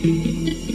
adalah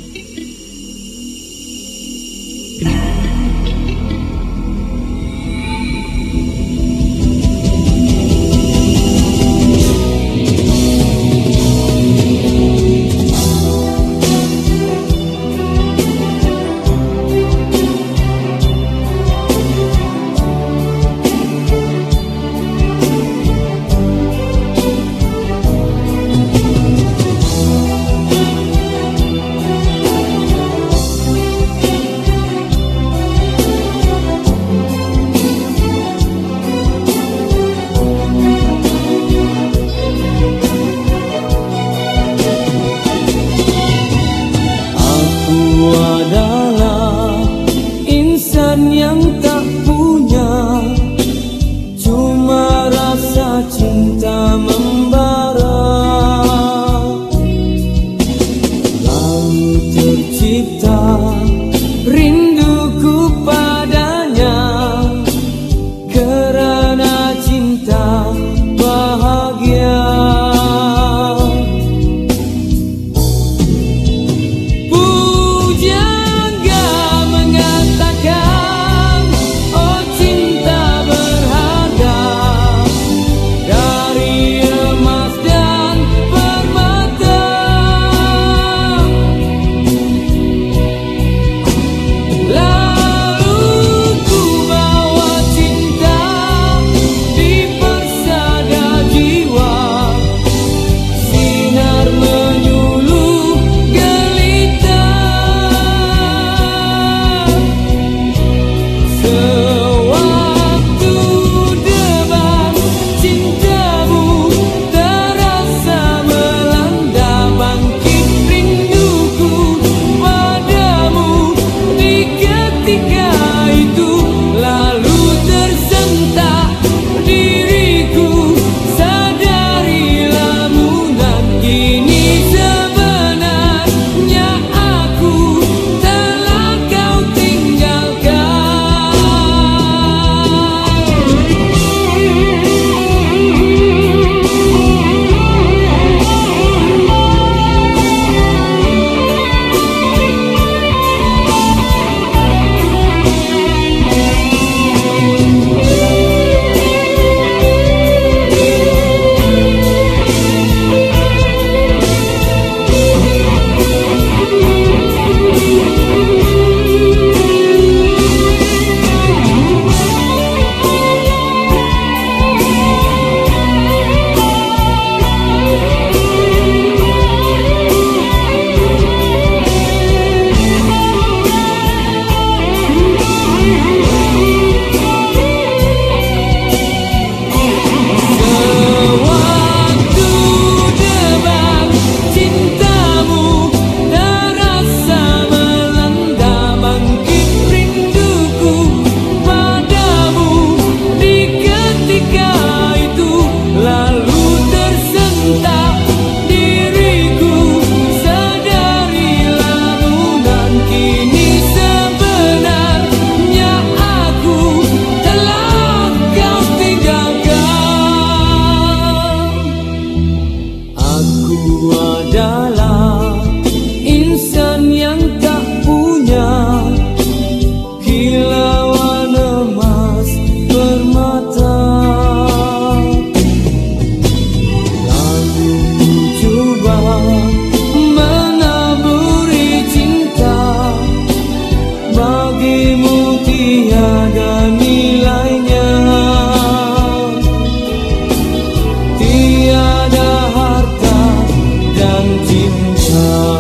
coração.